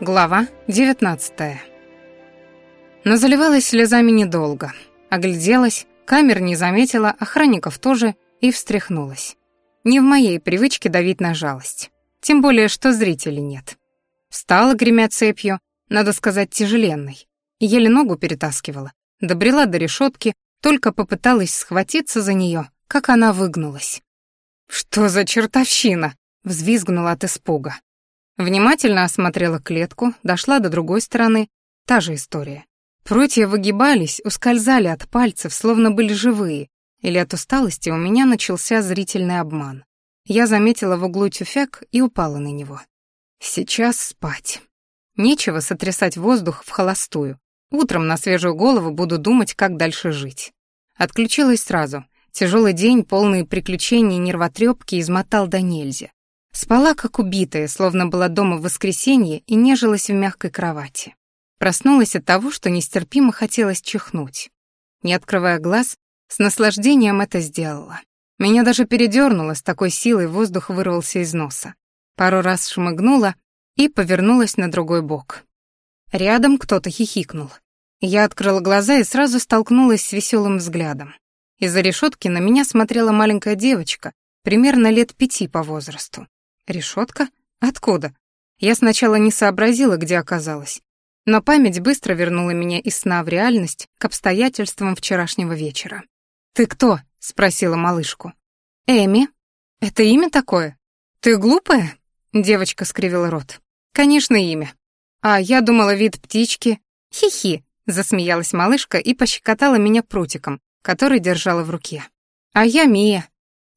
Глава 19 Но заливалась слезами недолго. Огляделась, камер не заметила, охранников тоже, и встряхнулась. Не в моей привычке давить на жалость. Тем более, что зрителей нет. Встала, гремя цепью, надо сказать, тяжеленной. Еле ногу перетаскивала. Добрела до решетки, только попыталась схватиться за нее, как она выгнулась. «Что за чертовщина?» — взвизгнула от испуга. Внимательно осмотрела клетку, дошла до другой стороны. Та же история. Прутья выгибались, ускользали от пальцев, словно были живые, или от усталости у меня начался зрительный обман. Я заметила в углу тюфяк и упала на него. Сейчас спать. Нечего сотрясать воздух в холостую. Утром на свежую голову буду думать, как дальше жить. Отключилась сразу. Тяжелый день, полный приключений нервотрепки, измотал до нельзя. Спала как убитая, словно была дома в воскресенье и нежилась в мягкой кровати. Проснулась от того, что нестерпимо хотелось чихнуть. Не открывая глаз, с наслаждением это сделала. Меня даже передернуло, с такой силой воздух вырвался из носа. Пару раз шмыгнула и повернулась на другой бок. Рядом кто-то хихикнул. Я открыла глаза и сразу столкнулась с веселым взглядом. Из-за решетки на меня смотрела маленькая девочка, примерно лет пяти по возрасту. Решетка? Откуда? Я сначала не сообразила, где оказалась. Но память быстро вернула меня из сна в реальность к обстоятельствам вчерашнего вечера. «Ты кто?» — спросила малышку. «Эми. Это имя такое? Ты глупая?» Девочка скривила рот. «Конечно, имя. А я думала, вид птички. Хи-хи», — засмеялась малышка и пощекотала меня прутиком, который держала в руке. «А я Мия.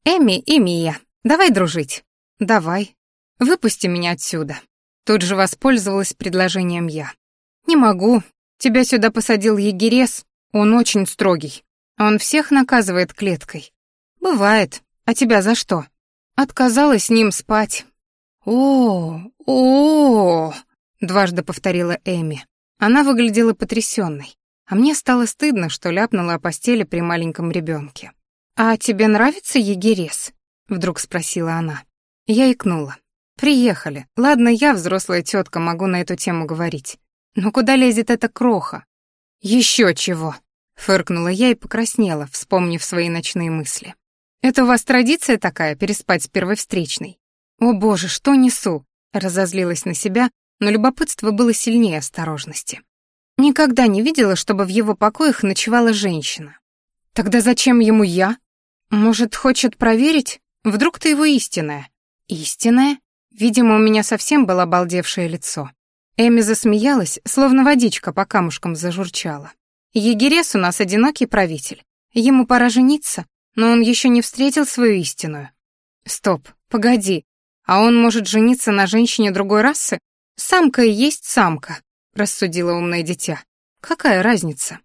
Эми и Мия. Давай дружить». «Давай. Выпусти меня отсюда». Тут же воспользовалась предложением я. «Не могу. Тебя сюда посадил егерес. Он очень строгий. Он всех наказывает клеткой». «Бывает. А тебя за что?» «Отказалась с ним спать». «О, о, -о, -о дважды повторила Эми. Она выглядела потрясенной, а мне стало стыдно, что ляпнула о постели при маленьком ребенке. «А тебе нравится егерес?» — вдруг спросила она. Я икнула. «Приехали. Ладно, я, взрослая тетка, могу на эту тему говорить. Но куда лезет эта кроха?» «Еще чего!» — фыркнула я и покраснела, вспомнив свои ночные мысли. «Это у вас традиция такая, переспать с первой встречной?» «О боже, что несу!» — разозлилась на себя, но любопытство было сильнее осторожности. Никогда не видела, чтобы в его покоях ночевала женщина. «Тогда зачем ему я? Может, хочет проверить? Вдруг ты его истинная?» Истинное? Видимо, у меня совсем было обалдевшее лицо. Эми засмеялась, словно водичка по камушкам зажурчала. Егерес у нас одинокий правитель. Ему пора жениться, но он еще не встретил свою истинную. Стоп, погоди. А он может жениться на женщине другой расы? Самка и есть самка, рассудила умное дитя. Какая разница?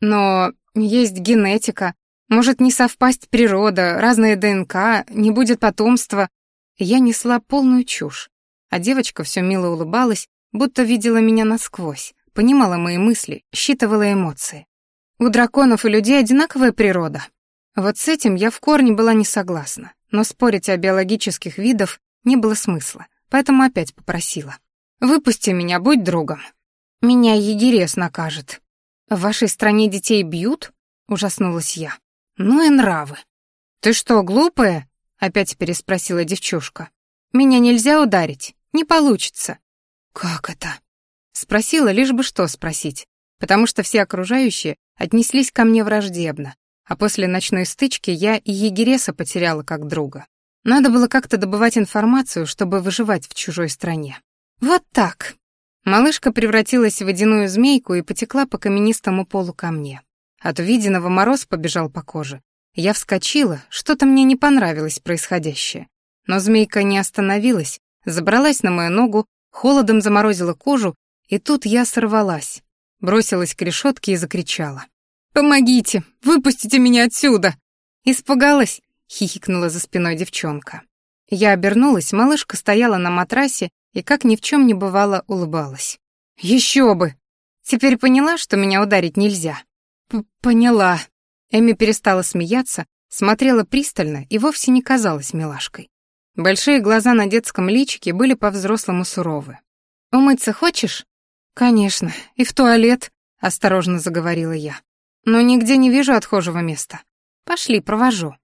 Но есть генетика, может не совпасть природа, разная ДНК, не будет потомства, я несла полную чушь, а девочка все мило улыбалась, будто видела меня насквозь, понимала мои мысли, считывала эмоции. У драконов и людей одинаковая природа. Вот с этим я в корне была не согласна, но спорить о биологических видах не было смысла, поэтому опять попросила. «Выпусти меня, будь другом. Меня егерес накажет». «В вашей стране детей бьют?» — ужаснулась я. «Ну и нравы». «Ты что, глупая?» Опять переспросила девчушка. Меня нельзя ударить, не получится. Как это? Спросила лишь бы что спросить, потому что все окружающие отнеслись ко мне враждебно, а после ночной стычки я и егереса потеряла как друга. Надо было как-то добывать информацию, чтобы выживать в чужой стране. Вот так. Малышка превратилась в водяную змейку и потекла по каменистому полу ко мне. От увиденного мороз побежал по коже, я вскочила, что-то мне не понравилось происходящее. Но змейка не остановилась, забралась на мою ногу, холодом заморозила кожу, и тут я сорвалась, бросилась к решетке и закричала. «Помогите! Выпустите меня отсюда!» «Испугалась?» — хихикнула за спиной девчонка. Я обернулась, малышка стояла на матрасе и, как ни в чем не бывало, улыбалась. «Еще бы! Теперь поняла, что меня ударить нельзя?» П «Поняла», Эми перестала смеяться, смотрела пристально и вовсе не казалась милашкой. Большие глаза на детском личике были по-взрослому суровы. «Умыться хочешь?» «Конечно, и в туалет», — осторожно заговорила я. «Но нигде не вижу отхожего места. Пошли, провожу».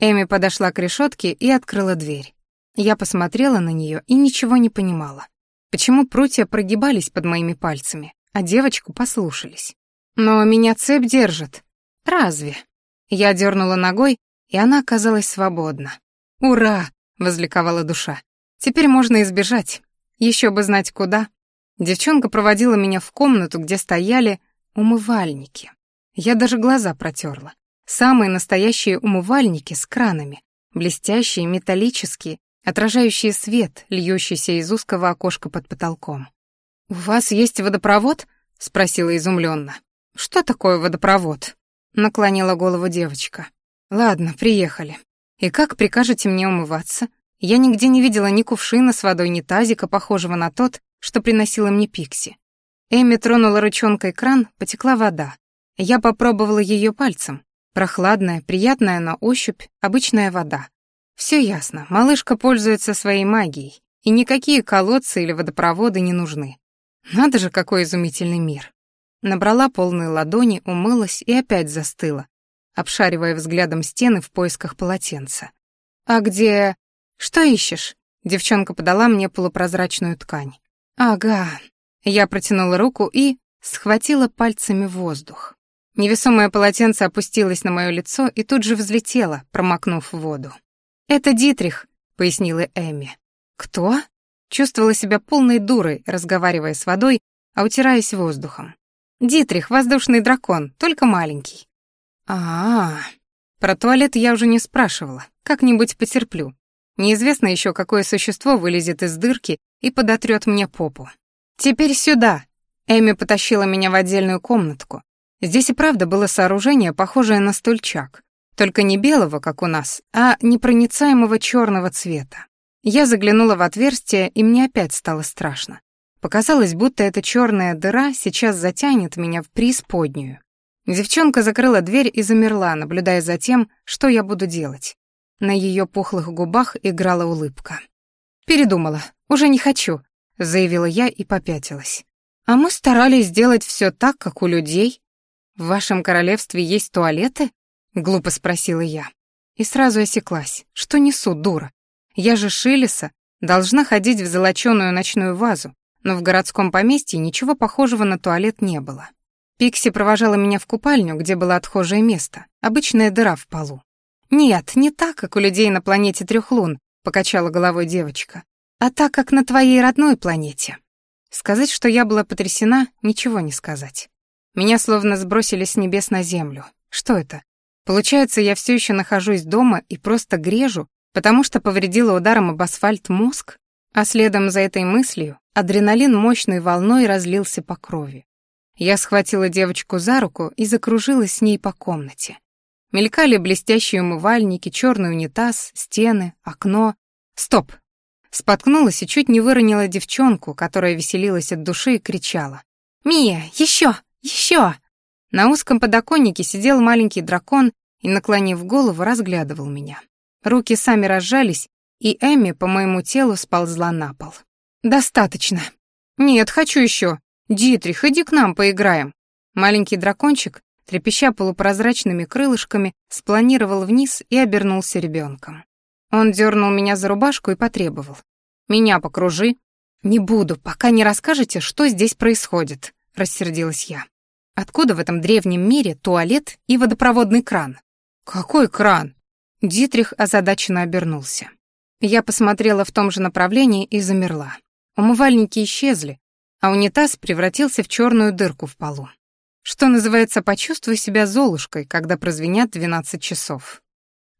Эми подошла к решетке и открыла дверь. Я посмотрела на нее и ничего не понимала. Почему прутья прогибались под моими пальцами, а девочку послушались? Но меня цепь держит. Разве? Я дернула ногой, и она оказалась свободна. «Ура!» — возликовала душа. «Теперь можно избежать. Еще бы знать, куда». Девчонка проводила меня в комнату, где стояли умывальники. Я даже глаза протерла. Самые настоящие умывальники с кранами, блестящие, металлические, отражающие свет, льющийся из узкого окошка под потолком. «У вас есть водопровод?» — спросила изумленно. «Что такое водопровод?» — наклонила голову девочка. «Ладно, приехали. И как прикажете мне умываться? Я нигде не видела ни кувшина с водой, ни тазика, похожего на тот, что приносила мне Пикси. Эми тронула ручонкой кран, потекла вода. Я попробовала ее пальцем. Прохладная, приятная на ощупь, обычная вода. Все ясно, малышка пользуется своей магией, и никакие колодцы или водопроводы не нужны. Надо же, какой изумительный мир. Набрала полные ладони, умылась и опять застыла, обшаривая взглядом стены в поисках полотенца. «А где...» «Что ищешь?» Девчонка подала мне полупрозрачную ткань. «Ага». Я протянула руку и схватила пальцами воздух. Невесомое полотенце опустилось на мое лицо и тут же взлетело, промокнув воду. «Это Дитрих», — пояснила Эми. «Кто?» Чувствовала себя полной дурой, разговаривая с водой, а утираясь воздухом. «Дитрих, воздушный дракон, только маленький». А, -а, а Про туалет я уже не спрашивала, как-нибудь потерплю. Неизвестно еще, какое существо вылезет из дырки и подотрет мне попу. «Теперь сюда!» Эми потащила меня в отдельную комнатку, Здесь и правда было сооружение, похожее на стульчак, только не белого, как у нас, а непроницаемого черного цвета. Я заглянула в отверстие, и мне опять стало страшно. Показалось, будто эта черная дыра сейчас затянет меня в преисподнюю. Девчонка закрыла дверь и замерла, наблюдая за тем, что я буду делать. На ее пухлых губах играла улыбка. «Передумала, уже не хочу», — заявила я и попятилась. «А мы старались сделать все так, как у людей», «В вашем королевстве есть туалеты?» — глупо спросила я. И сразу осеклась. Что несу, дура? Я же Шилеса, должна ходить в золоченую ночную вазу, но в городском поместье ничего похожего на туалет не было. Пикси провожала меня в купальню, где было отхожее место, обычная дыра в полу. «Нет, не так, как у людей на планете трех лун», — покачала головой девочка, «а так, как на твоей родной планете». Сказать, что я была потрясена, ничего не сказать. Меня словно сбросили с небес на землю. Что это? Получается, я все еще нахожусь дома и просто грежу, потому что повредила ударом об асфальт мозг? А следом за этой мыслью адреналин мощной волной разлился по крови. Я схватила девочку за руку и закружилась с ней по комнате. Мелькали блестящие умывальники, черный унитаз, стены, окно. Стоп! Споткнулась и чуть не выронила девчонку, которая веселилась от души и кричала. «Мия, еще! Еще! На узком подоконнике сидел маленький дракон и, наклонив голову, разглядывал меня. Руки сами разжались, и Эми по моему телу сползла на пол. «Достаточно. Нет, хочу еще. Дитрих, иди к нам, поиграем». Маленький дракончик, трепеща полупрозрачными крылышками, спланировал вниз и обернулся ребенком. Он дернул меня за рубашку и потребовал. «Меня покружи». «Не буду, пока не расскажете, что здесь происходит», — рассердилась я. Откуда в этом древнем мире туалет и водопроводный кран? Какой кран? Дитрих озадаченно обернулся. Я посмотрела в том же направлении и замерла. Умывальники исчезли, а унитаз превратился в черную дырку в полу. Что называется, почувствуй себя золушкой, когда прозвенят двенадцать часов.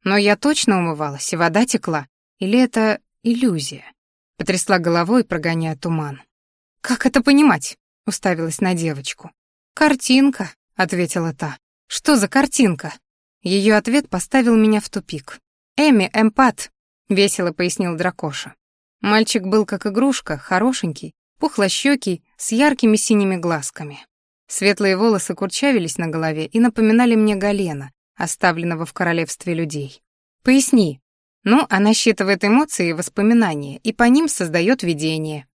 Но я точно умывалась, и вода текла. Или это иллюзия? Потрясла головой, прогоняя туман. «Как это понимать?» — уставилась на девочку. «Картинка», — ответила та. «Что за картинка?» Ее ответ поставил меня в тупик. «Эми, эмпат», — весело пояснил Дракоша. Мальчик был как игрушка, хорошенький, пухлощёкий, с яркими синими глазками. Светлые волосы курчавились на голове и напоминали мне Галена, оставленного в королевстве людей. «Поясни». Ну, она считывает эмоции и воспоминания, и по ним создает видение.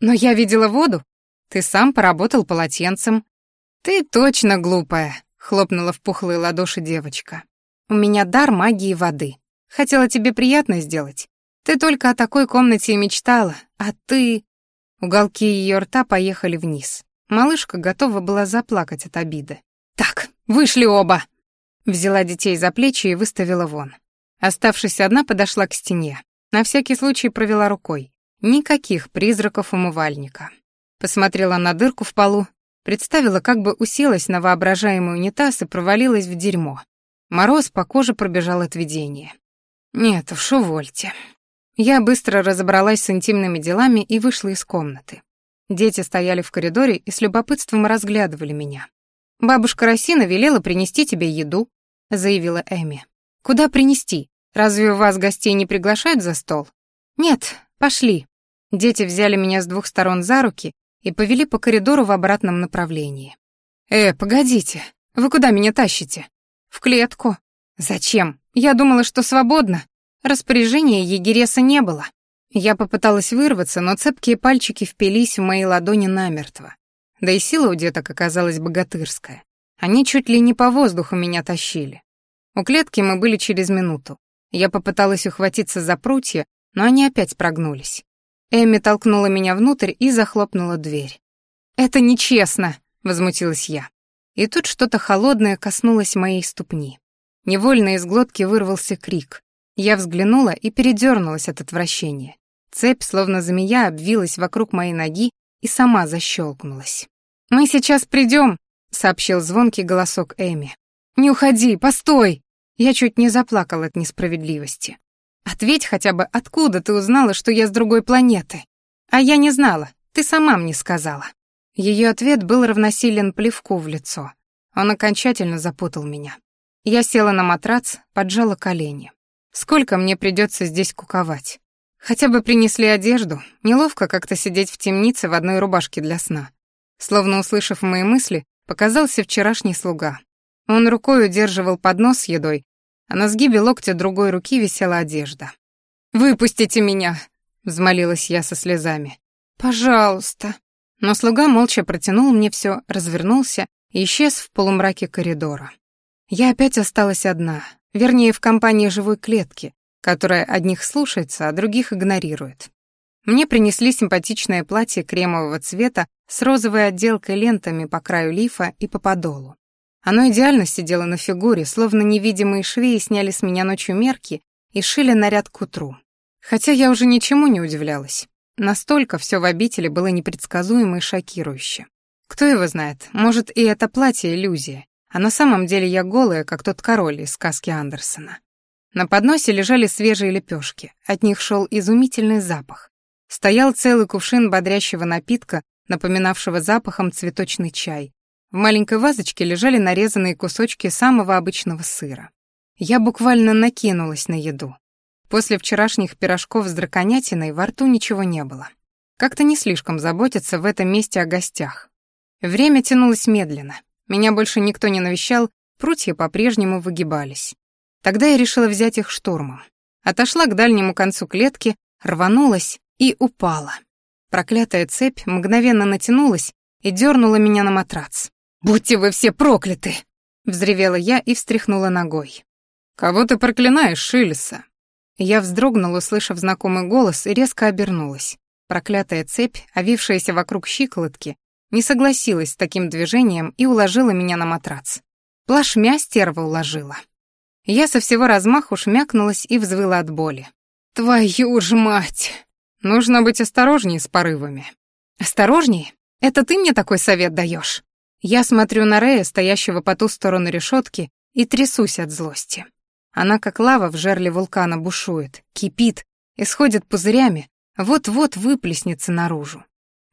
Но я видела воду. Ты сам поработал полотенцем. Ты точно глупая, хлопнула в пухлые ладоши девочка. У меня дар магии воды. Хотела тебе приятно сделать. Ты только о такой комнате и мечтала, а ты... Уголки ее рта поехали вниз. Малышка готова была заплакать от обиды. «Так, вышли оба!» Взяла детей за плечи и выставила вон. Оставшись одна, подошла к стене. На всякий случай провела рукой. Никаких призраков умывальника. Посмотрела на дырку в полу, представила, как бы уселась на воображаемый унитаз и провалилась в дерьмо. Мороз по коже пробежал от видения. Нет уж, увольте. Я быстро разобралась с интимными делами и вышла из комнаты. Дети стояли в коридоре и с любопытством разглядывали меня. «Бабушка Росина велела принести тебе еду», — заявила Эми. «Куда принести? Разве у вас гостей не приглашают за стол?» «Нет, пошли». Дети взяли меня с двух сторон за руки и повели по коридору в обратном направлении. «Э, погодите, вы куда меня тащите?» «В клетку». «Зачем? Я думала, что свободно. Распоряжения егереса не было». Я попыталась вырваться, но цепкие пальчики впились в мои ладони намертво. Да и сила у деток оказалась богатырская. Они чуть ли не по воздуху меня тащили. У клетки мы были через минуту. Я попыталась ухватиться за прутья, но они опять прогнулись. Эми толкнула меня внутрь и захлопнула дверь. «Это нечестно!» — возмутилась я. И тут что-то холодное коснулось моей ступни. Невольно из глотки вырвался крик. Я взглянула и передернулась от отвращения. Цепь, словно змея, обвилась вокруг моей ноги и сама защелкнулась. «Мы сейчас придем, сообщил звонкий голосок Эми. «Не уходи, постой!» Я чуть не заплакал от несправедливости. Ответь хотя бы, откуда ты узнала, что я с другой планеты? А я не знала, ты сама мне сказала. Ее ответ был равносилен плевку в лицо. Он окончательно запутал меня. Я села на матрац, поджала колени. Сколько мне придется здесь куковать? Хотя бы принесли одежду, неловко как-то сидеть в темнице в одной рубашке для сна. Словно услышав мои мысли, показался вчерашний слуга. Он рукой удерживал поднос с едой, а на сгибе локтя другой руки висела одежда. «Выпустите меня!» — взмолилась я со слезами. «Пожалуйста!» Но слуга молча протянул мне все, развернулся и исчез в полумраке коридора. Я опять осталась одна, вернее, в компании живой клетки, которая одних слушается, а других игнорирует. Мне принесли симпатичное платье кремового цвета с розовой отделкой лентами по краю лифа и по подолу. Оно идеально сидело на фигуре, словно невидимые швеи сняли с меня ночью мерки и шили наряд к утру. Хотя я уже ничему не удивлялась. Настолько все в обители было непредсказуемо и шокирующе. Кто его знает, может, и это платье иллюзия, а на самом деле я голая, как тот король из сказки Андерсона. На подносе лежали свежие лепешки, от них шел изумительный запах. Стоял целый кувшин бодрящего напитка, напоминавшего запахом цветочный чай, в маленькой вазочке лежали нарезанные кусочки самого обычного сыра. Я буквально накинулась на еду. После вчерашних пирожков с драконятиной во рту ничего не было. Как-то не слишком заботиться в этом месте о гостях. Время тянулось медленно. Меня больше никто не навещал, прутья по-прежнему выгибались. Тогда я решила взять их штурмом. Отошла к дальнему концу клетки, рванулась и упала. Проклятая цепь мгновенно натянулась и дернула меня на матрац. «Будьте вы все прокляты!» — взревела я и встряхнула ногой. «Кого ты проклинаешь, Шильса?» Я вздрогнула, услышав знакомый голос, и резко обернулась. Проклятая цепь, овившаяся вокруг щиколотки, не согласилась с таким движением и уложила меня на матрац. Плашмя стерва уложила. Я со всего размаху шмякнулась и взвыла от боли. «Твою ж мать! Нужно быть осторожнее с порывами». «Осторожнее? Это ты мне такой совет даешь? Я смотрю на Рея, стоящего по ту сторону решетки, и трясусь от злости. Она, как лава в жерле вулкана, бушует, кипит, исходит пузырями, вот-вот выплеснется наружу.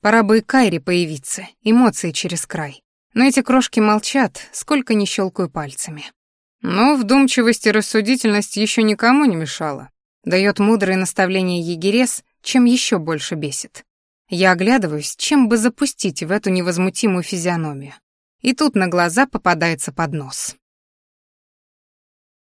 Пора бы и Кайре появиться, эмоции через край. Но эти крошки молчат, сколько ни щелкаю пальцами. Но вдумчивость и рассудительность еще никому не мешала. Дает мудрые наставления егерес, чем еще больше бесит. Я оглядываюсь, чем бы запустить в эту невозмутимую физиономию. И тут на глаза попадается поднос.